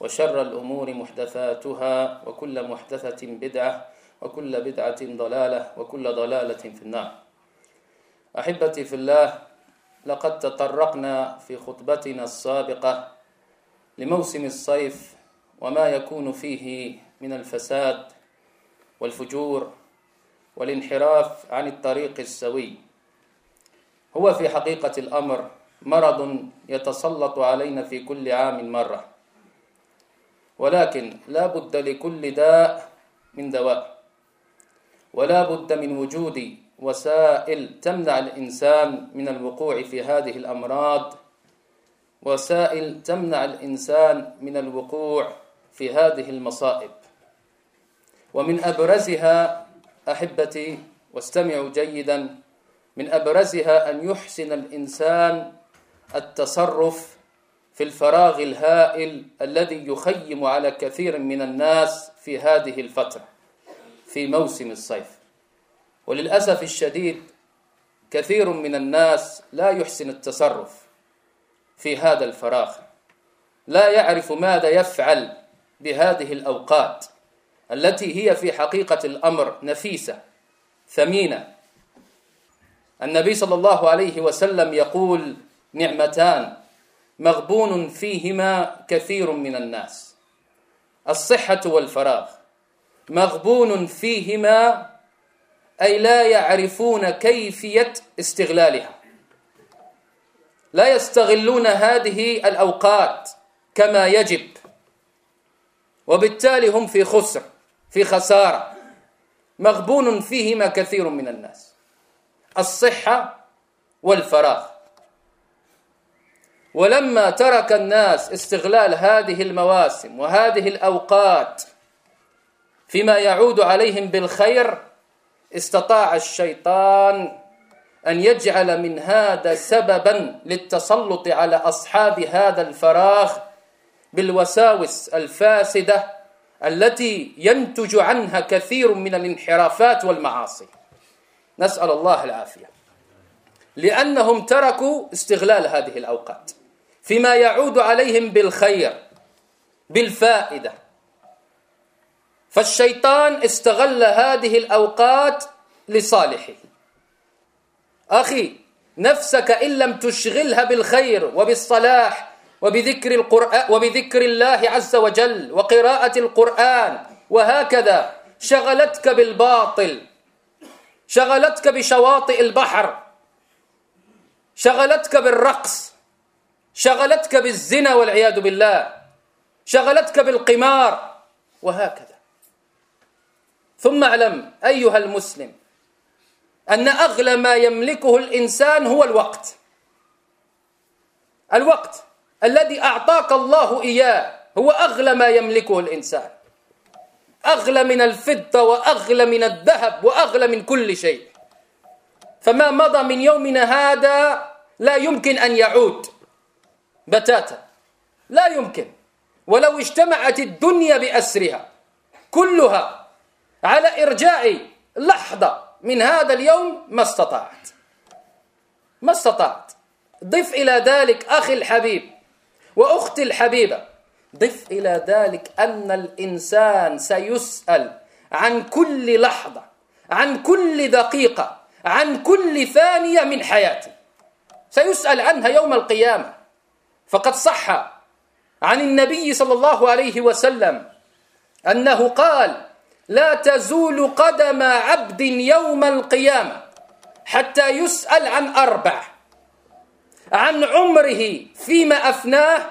وشر الأمور محدثاتها وكل محدثة بدعة وكل بدعة ضلالة وكل ضلالة في النار. أحبتي في الله لقد تطرقنا في خطبتنا السابقة لموسم الصيف وما يكون فيه من الفساد والفجور والانحراف عن الطريق السوي. هو في حقيقة الأمر مرض يتسلط علينا في كل عام مرة. ولكن لا بد لكل داء من دواء. ولا بد من وجود وسائل تمنع الإنسان من الوقوع في هذه الأمراض. وسائل تمنع الإنسان من الوقوع في هذه المصائب. ومن أبرزها أحبتي واستمعوا جيدا من أبرزها أن يحسن الإنسان التصرف في الفراغ الهائل الذي يخيم على كثير من الناس في هذه الفترة في موسم الصيف. وللأسف الشديد كثير من الناس لا يحسن التصرف في هذا الفراغ. لا يعرف ماذا يفعل بهذه الأوقات التي هي في حقيقة الأمر نفيسة ثمينة. النبي صلى الله عليه وسلم يقول نعمتان مغبون فيهما كثير من الناس. الصحة والفراغ. مغبون فيهما أي لا يعرفون كيفية استغلالها. لا يستغلون هذه الأوقات كما يجب. وبالتالي هم في خسر في خسارة. مغبون فيهما كثير من الناس. الصحة والفراغ. ولما ترك الناس استغلال هذه المواسم وهذه الأوقات فيما يعود عليهم بالخير استطاع الشيطان أن يجعل من هذا سببا للتسلط على أصحاب هذا الفراغ بالوساوس الفاسدة التي ينتج عنها كثير من الانحرافات والمعاصي. نسأل الله العافية. لأنهم تركوا استغلال هذه الأوقات. فيما يعود عليهم بالخير بالفائدة. فالشيطان استغل هذه الأوقات لصالحه. أخي نفسك إن لم تشغلها بالخير وبالصلاح وبذكر القرآن وبذكر الله عز وجل وقراءة القرآن وهكذا شغلتك بالباطل شغلتك بشواطئ البحر شغلتك بالرقص شغلتك بالزنا والعياذ بالله. شغلتك بالقمار. وهكذا. ثم اعلم أيها المسلم أن أغلى ما يملكه الإنسان هو الوقت. الوقت الذي أعطاك الله إياه هو أغلى ما يملكه الإنسان. أغلى من الفضة وأغلى من الذهب وأغلى من كل شيء. فما مضى من يومنا هذا لا يمكن أن يعود. بتاتا. لا يمكن. ولو اجتمعت الدنيا بأسرها كلها على إرجاع لحظة من هذا اليوم ما استطاعت. ما استطاعت. ضف إلى ذلك أخي الحبيب وأختي الحبيبة. ضف إلى ذلك أن الإنسان سيسأل عن كل لحظة عن كل دقيقة عن كل ثانية من حياته. سيسأل عنها يوم القيامة. فقد صح عن النبي صلى الله عليه وسلم أنه قال لا تزول قدم عبد يوم القيامة حتى يسأل عن أربع عن عمره فيما أفناه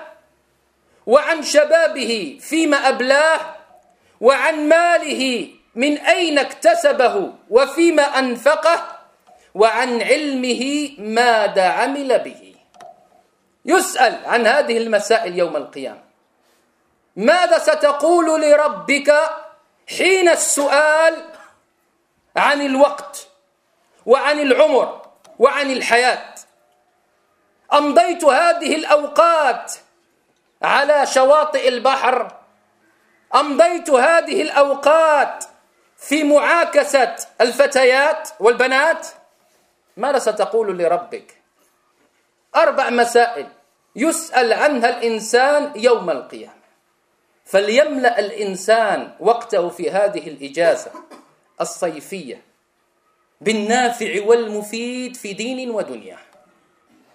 وعن شبابه فيما أبلاه وعن ماله من أين اكتسبه وفيما أنفقه وعن علمه ماذا عمل به. يسأل عن هذه المسائل يوم القيامة. ماذا ستقول لربك حين السؤال عن الوقت وعن العمر وعن الحياة؟ أمضيت هذه الأوقات على شواطئ البحر أمضيت هذه الأوقات في معاكسة الفتيات والبنات؟ ماذا ستقول لربك؟ أربع مسائل. يسأل عنها الإنسان يوم القيامة. فليملأ الإنسان وقته في هذه الإجازة الصيفية بالنافع والمفيد في دين ودنيا.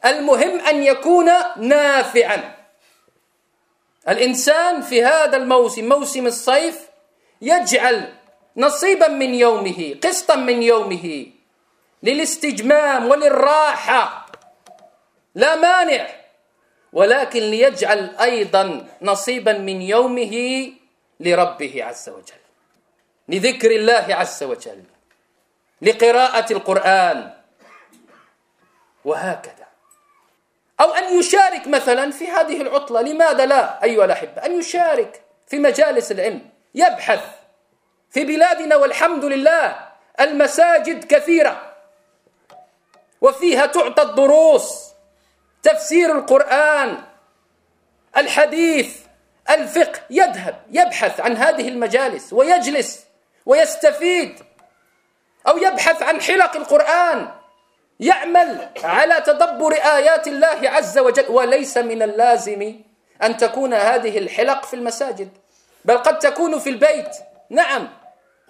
المهم أن يكون نافعا. الإنسان في هذا الموسم موسم الصيف يجعل نصيبا من يومه قسطا من يومه للاستجمام وللراحة. لا مانع ولكن ليجعل أيضا نصيبا من يومه لربه عز وجل. لذكر الله عز وجل. لقراءة القرآن. وهكذا. أو أن يشارك مثلا في هذه العطلة. لماذا لا أيها الأحبة؟ أن يشارك في مجالس العلم. يبحث في بلادنا والحمد لله المساجد كثيرة. وفيها تعطى الدروس. تفسير القرآن الحديث الفقه يذهب يبحث عن هذه المجالس ويجلس ويستفيد أو يبحث عن حلق القرآن يعمل على تدبر آيات الله عز وجل. وليس من اللازم أن تكون هذه الحلق في المساجد بل قد تكون في البيت. نعم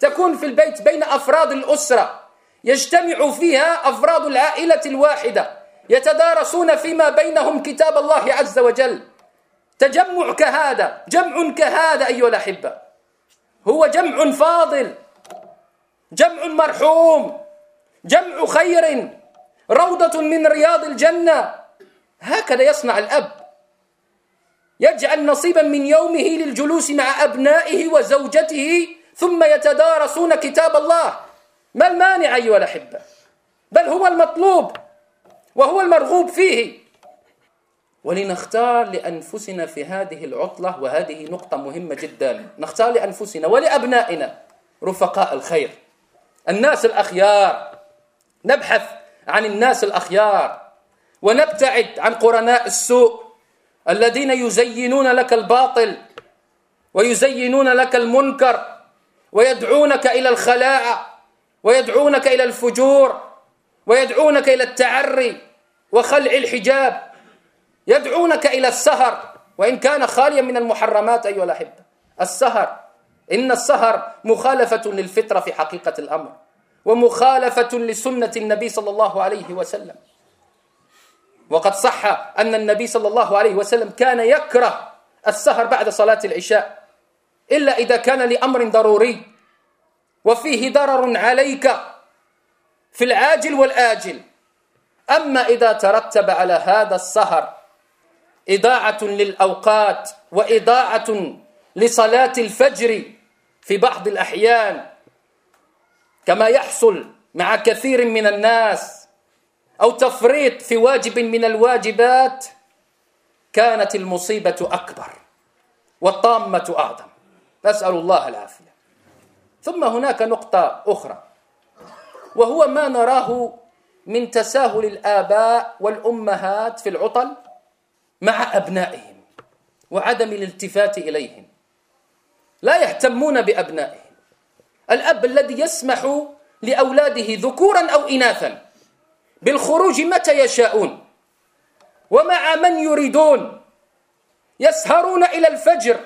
تكون في البيت بين أفراد الأسرة يجتمع فيها أفراد العائلة الواحدة. يتدارسون فيما بينهم كتاب الله عز وجل. تجمع كهذا جمع كهذا أيها الأحبة. هو جمع فاضل جمع مرحوم جمع خير روضة من رياض الجنة. هكذا يصنع الأب. يجعل نصيبا من يومه للجلوس مع أبنائه وزوجته ثم يتدارسون كتاب الله. ما المانع أيها الأحبة؟ بل هو المطلوب. وهو المرغوب فيه. ولنختار لأنفسنا في هذه العطلة وهذه نقطة مهمة جدا نختار لأنفسنا ولأبنائنا رفقاء الخير. الناس الأخيار نبحث عن الناس الأخيار ونبتعد عن قرناء السوء الذين يزينون لك الباطل ويزينون لك المنكر ويدعونك إلى الخلاعة ويدعونك إلى الفجور. ويدعونك إلى التعري وخلع الحجاب. يدعونك إلى السهر. وإن كان خاليا من المحرمات أيها الأحبة السهر. إن السهر مخالفة للفطرة في حقيقة الأمر ومخالفة لسنة النبي صلى الله عليه وسلم. وقد صح أن النبي صلى الله عليه وسلم كان يكره السهر بعد صلاة العشاء إلا إذا كان لأمر ضروري. وفيه ضرر عليك في العاجل والآجل. أما إذا ترتب على هذا السهر إضاعة للأوقات وإضاعة لصلاة الفجر في بعض الأحيان كما يحصل مع كثير من الناس أو تفريط في واجب من الواجبات كانت المصيبة أكبر والطامة أعظم. نسأل الله العافية. ثم هناك نقطة أخرى. وهو ما نراه من تساهل الآباء والأمهات في العطل مع أبنائهم وعدم الالتفات إليهم. لا يهتمون بأبنائهم. الأب الذي يسمح لأولاده ذكورا أو إناثا بالخروج متى يشاءون؟ ومع من يريدون؟ يسهرون إلى الفجر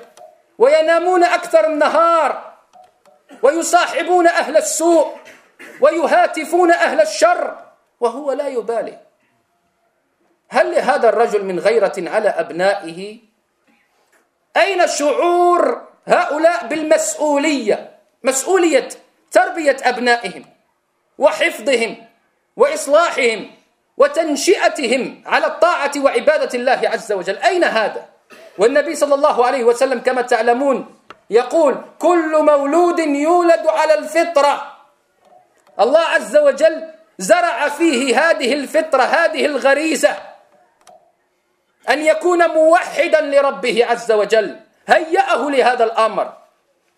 وينامون أكثر النهار ويصاحبون أهل السوء ويهاتفون أهل الشر وهو لا يبالي. هل لهذا الرجل من غيرة على أبنائه؟ أين شعور هؤلاء بالمسؤولية؟ مسؤولية تربية أبنائهم وحفظهم وإصلاحهم وتنشئتهم على الطاعة وعبادة الله عز وجل. أين هذا؟ والنبي صلى الله عليه وسلم كما تعلمون يقول كل مولود يولد على الفطرة. الله عز وجل زرع فيه هذه الفطرة هذه الغريزة. أن يكون موحدا لربه عز وجل. هيأه لهذا الأمر.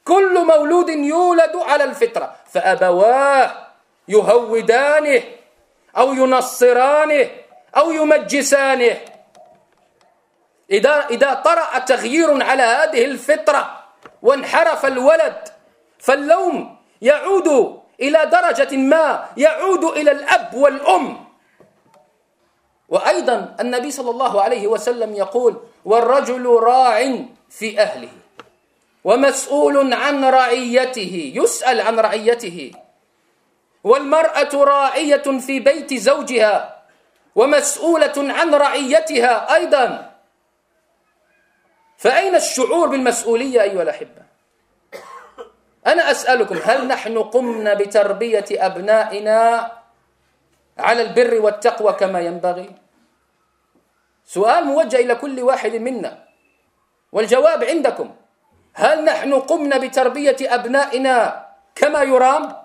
كل مولود يولد على الفطرة. فأبواه يهودانه أو ينصرانه أو يمجسانه. إذا إذا طرأ تغيير على هذه الفطرة وانحرف الولد فاللوم يعود إلى درجة ما يعود إلى الأب والأم. وأيضا النبي صلى الله عليه وسلم يقول والرجل راع في أهله ومسؤول عن رعيته يسأل عن رعيته. والمرأة راعية في بيت زوجها ومسؤولة عن رعيتها أيضا. فأين الشعور بالمسؤولية أيها الأحبة؟ أنا أسألكم هل نحن قمنا بتربية أبنائنا على البر والتقوى كما ينبغي؟ سؤال موجه إلى كل واحد منا. والجواب عندكم هل نحن قمنا بتربية أبنائنا كما يرام؟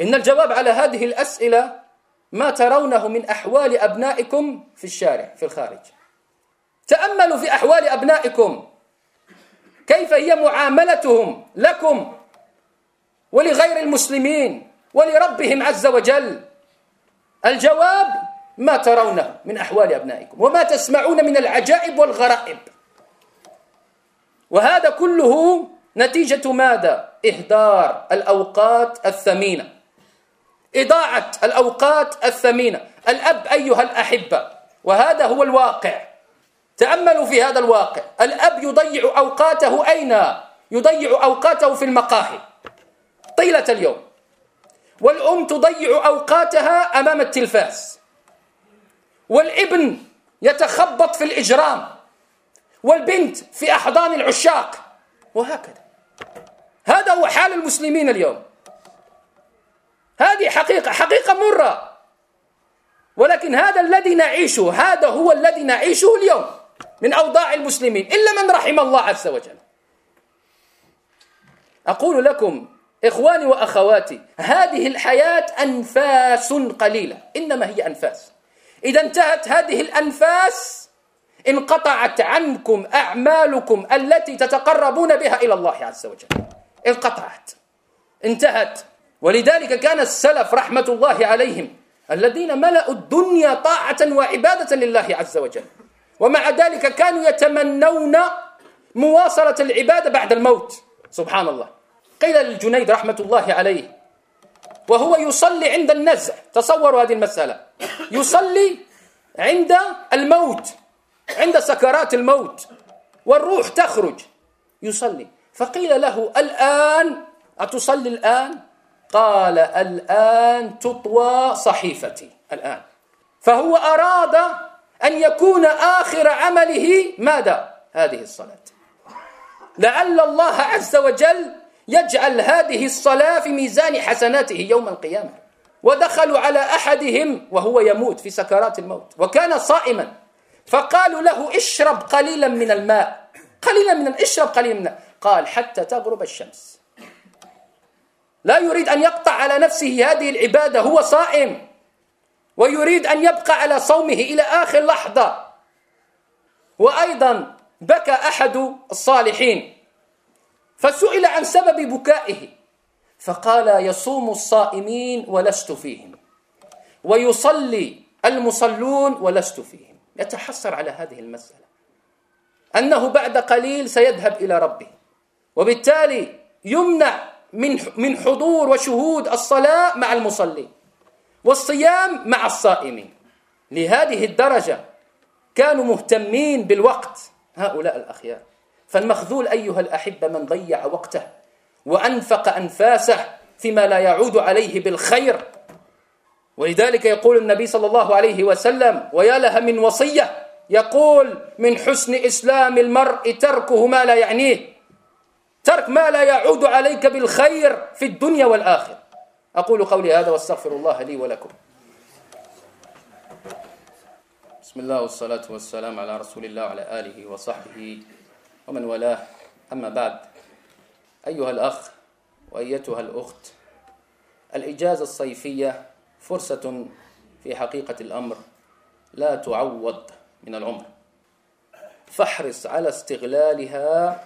إن الجواب على هذه الأسئلة ما ترونه من أحوال أبنائكم في الشارع في الخارج. تأملوا في أحوال أبنائكم. كيف هي معاملتهم لكم ولغير المسلمين ولربهم عز وجل؟ الجواب ما ترونه من أحوال أبنائكم وما تسمعون من العجائب والغرائب. وهذا كله نتيجة ماذا؟ إهدار الأوقات الثمينة. إضاعة الأوقات الثمينة. الأب أيها الأحبة وهذا هو الواقع. تأملوا في هذا الواقع. الأب يضيع أوقاته أين؟ يضيع أوقاته في المقاهي. طيلة اليوم. والأم تضيع أوقاتها أمام التلفاز. والابن يتخبط في الإجرام. والبنت في أحضان العشاق. وهكذا. هذا هو حال المسلمين اليوم. هذه حقيقة حقيقة مرة. ولكن هذا الذي نعيشه هذا هو الذي نعيشه اليوم. من أوضاع المسلمين إلا من رحم الله عز وجل. أقول لكم إخواني وأخواتي هذه الحياة أنفاس قليلة إنما هي أنفاس. إذا انتهت هذه الأنفاس انقطعت عنكم أعمالكم التي تتقربون بها إلى الله عز وجل. انقطعت. انتهت. ولذلك كان السلف رحمة الله عليهم الذين ملأوا الدنيا طاعة وعبادة لله عز وجل. ومع ذلك كانوا يتمنون مواصلة العبادة بعد الموت. سبحان الله قيل للجنيد رحمة الله عليه وهو يصلي عند النزع. تصوروا هذه المسألة. يصلي عند الموت عند سكرات الموت والروح تخرج. يصلي. فقيل له الآن؟ أتصلي الآن؟ قال الآن تطوى صحيفتي. الآن. فهو أراد أن يكون آخر عمله ماذا؟ هذه الصلاة. لعل الله عز وجل يجعل هذه الصلاة في ميزان حسناته يوم القيامة. ودخلوا على أحدهم وهو يموت في سكرات الموت. وكان صائما. فقالوا له اشرب قليلا من الماء. قليلا من اشرب قليلا من الماء. قال حتى تغرب الشمس. لا يريد أن يقطع على نفسه هذه العبادة هو صائم. ويريد أن يبقى على صومه إلى آخر لحظة. وأيضا بكى أحد الصالحين فسئل عن سبب بكائه فقال يصوم الصائمين ولست فيهم ويصلي المصلون ولست فيهم. يتحسر على هذه المسألة أنه بعد قليل سيذهب إلى ربه وبالتالي يمنع من من حضور وشهود الصلاة مع المصلين. والصيام مع الصائمين. لهذه الدرجة كانوا مهتمين بالوقت. هؤلاء الأخيار. فالمخذول أيها الأحبة من ضيع وقته وأنفق أنفاسه فيما لا يعود عليه بالخير. ولذلك يقول النبي صلى الله عليه وسلم ويا لها من وصية. يقول من حسن إسلام المرء تركه ما لا يعنيه. ترك ما لا يعود عليك بالخير في الدنيا والآخرة. أقول قولي هذا واستغفر الله لي ولكم. بسم الله والصلاة والسلام على رسول الله وعلى آله وصحبه ومن والاه. أما بعد أيها الأخ وأيتها الأخت الإجازة الصيفية فرصة في حقيقة الأمر لا تعوض من العمر. فاحرص على استغلالها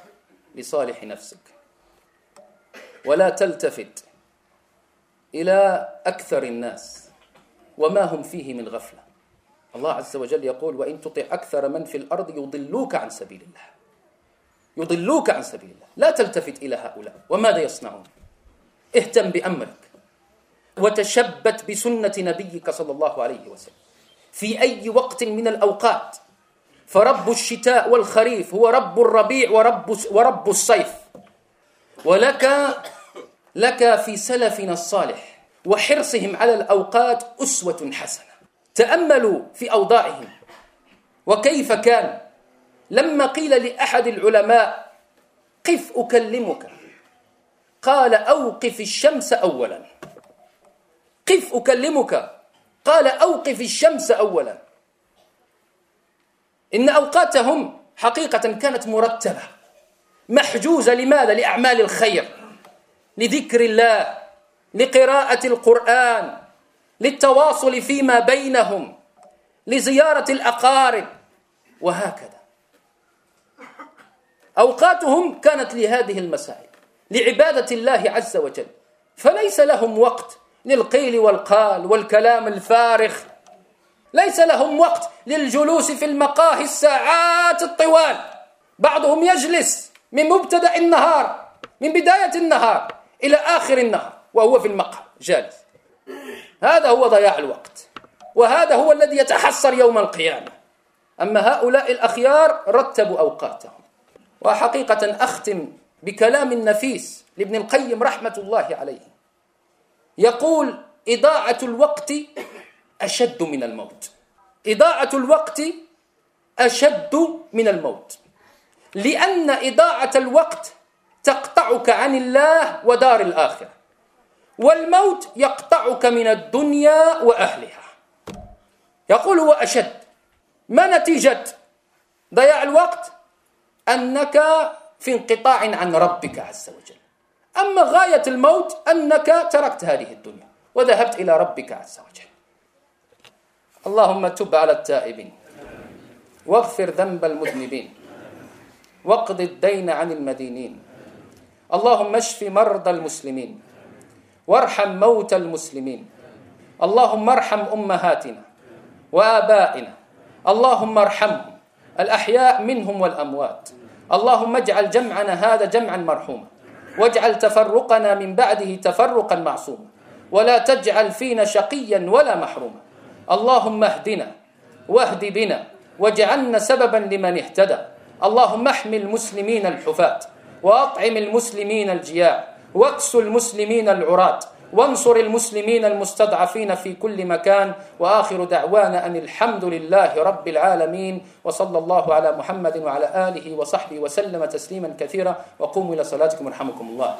لصالح نفسك. ولا تلتفت إلى أكثر الناس. وما هم فيه من غفلة. الله عز وجل يقول وإن تطع أكثر من في الأرض يضلوك عن سبيل الله. يضلوك عن سبيل الله. لا تلتفت إلى هؤلاء. وماذا يصنعون؟ اهتم بأمرك. وتشبت بسنة نبيك صلى الله عليه وسلم. في أي وقت من الأوقات. فرب الشتاء والخريف هو رب الربيع ورب ورب الصيف. ولك لك في سلفنا الصالح وحرصهم على الأوقات أسوة حسنة. تأملوا في أوضاعهم. وكيف كان؟ لما قيل لأحد العلماء قف أكلمك. قال أوقف الشمس أولا. قف أكلمك. قال أوقف الشمس أولا. إن أوقاتهم حقيقة كانت مرتبة. محجوزة لماذا؟ لأعمال الخير. لذكر الله لقراءة القرآن للتواصل فيما بينهم لزيارة الأقارب. وهكذا. أوقاتهم كانت لهذه المسائل لعبادة الله عز وجل. فليس لهم وقت للقيل والقال والكلام الفارغ. ليس لهم وقت للجلوس في المقاهي الساعات الطوال. بعضهم يجلس من مبتدأ النهار من بداية النهار. إلى آخر النهار وهو في المقهى جالس. هذا هو ضياع الوقت وهذا هو الذي يتحسر يوم القيامة. أما هؤلاء الأخيار رتبوا أوقاتهم. وحقيقة أختم بكلام نفيس لابن القيم رحمة الله عليه. يقول إضاعة الوقت أشد من الموت. إضاعة الوقت أشد من الموت. لأن إضاعة الوقت تقطعك عن الله ودار الآخرة. والموت يقطعك من الدنيا وأهلها. يقول هو أشد. ما نتيجة ضياع الوقت؟ أنك في انقطاع عن ربك عز وجل. أما غاية الموت أنك تركت هذه الدنيا وذهبت إلى ربك عز وجل. اللهم تب على التائبين. واغفر ذنب المذنبين. واقض الدين عن المدينين. اللهم اشف مرضى المسلمين وارحم موتى المسلمين اللهم ارحم أمهاتنا وآبائنا اللهم ارحمهم الأحياء منهم والأموات اللهم اجعل جمعنا هذا جمعا مرحوما واجعل تفرقنا من بعده تفرقا معصوما ولا تجعل فينا شقيا ولا محروما اللهم اهدنا واهد بنا واجعلنا سببا لمن اهتدى اللهم احمي المسلمين الحفاة واطعم المسلمين الجياع واكسو المسلمين العراة وانصر المسلمين المستضعفين في كل مكان وآخر دعوانا أن الحمد لله رب العالمين وصلى الله على محمد وعلى آله وصحبه وسلم تسليما كثيرا وقوموا إلى صلاتكم يرحمكم الله.